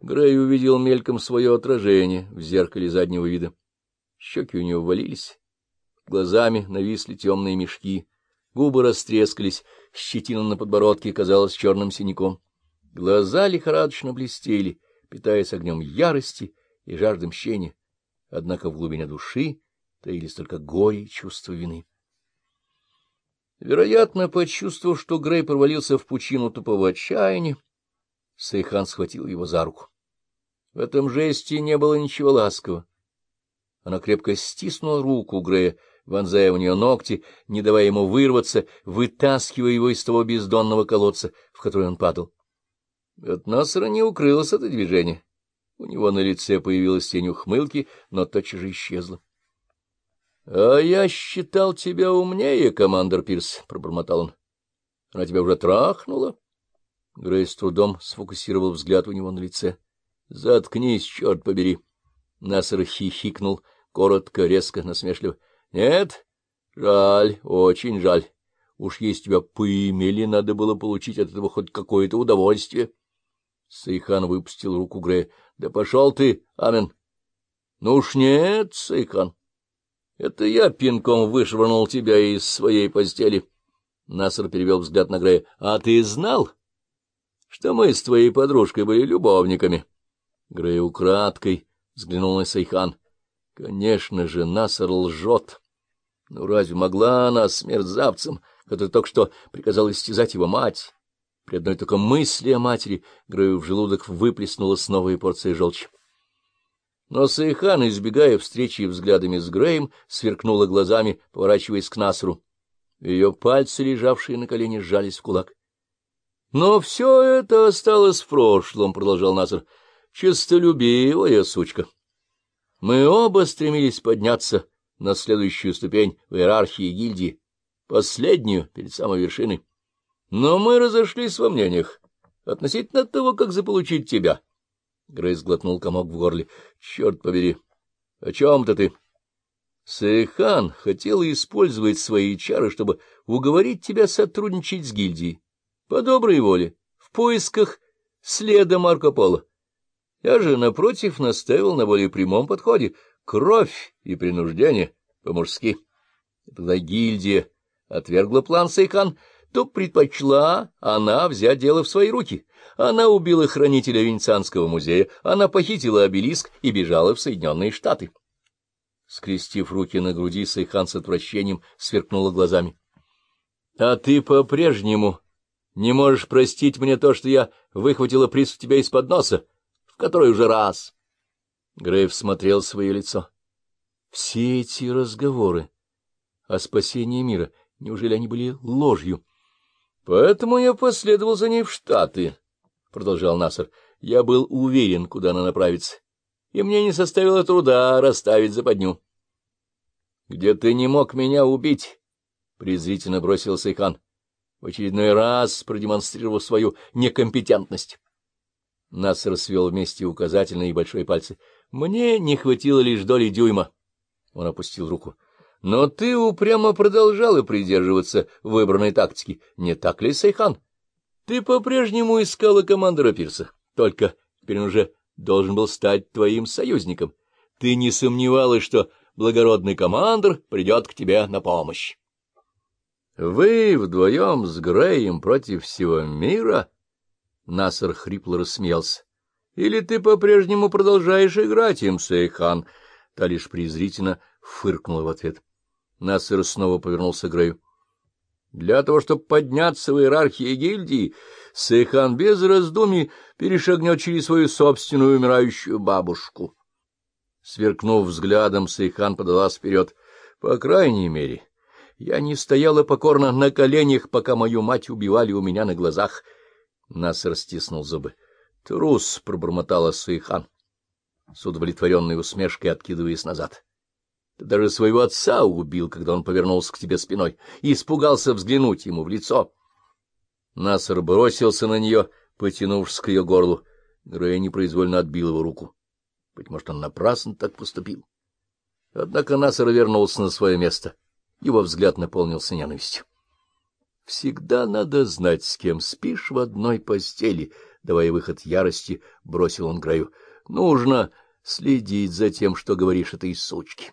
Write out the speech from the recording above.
Грей увидел мельком свое отражение в зеркале заднего вида. Щеки у него валились, глазами нависли темные мешки, губы растрескались, щетина на подбородке казалась черным синяком. Глаза лихорадочно блестели, питаясь огнем ярости и жажды мщения, однако в глубине души таились только горе и чувство вины. Вероятно, почувствовав, что Грей провалился в пучину тупого отчаяния, Сейхан схватил его за руку. В этом жесте не было ничего ласкового. Она крепко стиснула руку Грея, вонзая в нее ногти, не давая ему вырваться, вытаскивая его из того бездонного колодца, в который он падал. От Насара не укрылось это движение. У него на лице появилась тень ухмылки, но тотчас же исчезла. — А я считал тебя умнее, командор Пирс, — пробормотал он. — Она тебя уже трахнула? Грей с трудом сфокусировал взгляд у него на лице. — Заткнись, черт побери! Насар хихикнул, коротко, резко, насмешливо. — Нет? Жаль, очень жаль. Уж если тебя поимели, надо было получить от этого хоть какое-то удовольствие. Сайхан выпустил руку Грея. — Да пошел ты, Амен! — Ну уж нет, Сайхан. Это я пинком вышвырнул тебя из своей постели. Насар перевел взгляд на Грея. — А ты знал, что мы с твоей подружкой были любовниками? Грей украдкой взглянул на Сайхан. Конечно же, Насар лжет. Ну разве могла она с мерзавцем, который только что приказал истязать его мать? При одной только мысли о матери Грею в желудок выплеснулась новая порция желчи. Но Сайхан, избегая встречи взглядами с Греем, сверкнула глазами, поворачиваясь к Насру. Ее пальцы, лежавшие на колене, сжались в кулак. — Но все это осталось в прошлом, — продолжал Наср. — Честолюбивая сучка. Мы оба стремились подняться на следующую ступень в иерархии гильдии, последнюю перед самой вершиной. Но мы разошлись во мнениях относительно того, как заполучить тебя. Грейс глотнул комок в горле. — Черт побери! О чем-то ты? Сэхан хотела использовать свои чары, чтобы уговорить тебя сотрудничать с гильдией. По доброй воле, в поисках следа Марко Поло. Я же, напротив, наставил на более прямом подходе. Кровь и принуждение по-мужски. Когда гильдия отвергла план Сейхан, то предпочла она взять дело в свои руки. Она убила хранителя Венецианского музея, она похитила обелиск и бежала в Соединенные Штаты. Скрестив руки на груди, Сайхан с отвращением сверкнула глазами. — А ты по-прежнему не можешь простить мне то, что я выхватила приз у тебя из-под носа, в который уже раз. Грей всмотрелся в ее лицо. Все эти разговоры о спасении мира, неужели они были ложью? Поэтому я последовал за ней в Штаты, — продолжал Насар. Я был уверен, куда она направится, и мне не составило труда расставить западню. — Где ты не смог меня убить? — презрительно бросила Сайхан, в очередной раз продемонстрировав свою некомпетентность. Насар свел вместе указательные и большой пальцы. — Мне не хватило лишь доли дюйма. Он опустил руку. — но ты упрямо продолжала придерживаться выбранной тактики, не так ли, Сайхан? Ты по-прежнему искала командора Пирса, только теперь он уже должен был стать твоим союзником. Ты не сомневалась, что благородный командор придет к тебе на помощь. Вы вдвоем с Греем против всего мира? Насар хрипло рассмеялся. Или ты по-прежнему продолжаешь играть им, Сейхан? Та лишь презрительно фыркнула в ответ. Нассер снова повернулся к Грею. Для того, чтобы подняться в иерархии гильдии, Сейхан без раздумий перешагнет через свою собственную умирающую бабушку. Сверкнув взглядом, Сейхан подалась вперед. По крайней мере, я не стояла покорно на коленях, пока мою мать убивали у меня на глазах. Насер стиснул зубы. — Трус! — пробормотала Сейхан, с удовлетворенной усмешкой откидываясь назад. — ты даже своего отца убил, когда он повернулся к тебе спиной, и испугался взглянуть ему в лицо. Насар бросился на нее, потянувшись к ее горлу. Грей непроизвольно отбил его руку. Быть может, он напрасно так поступил. Однако Насар вернулся на свое место. Его взгляд наполнился ненавистью. Всегда надо знать, с кем спишь в одной постели, давая выход ярости, бросил он Грею. — Нужно следить за тем, что говоришь этой сучке.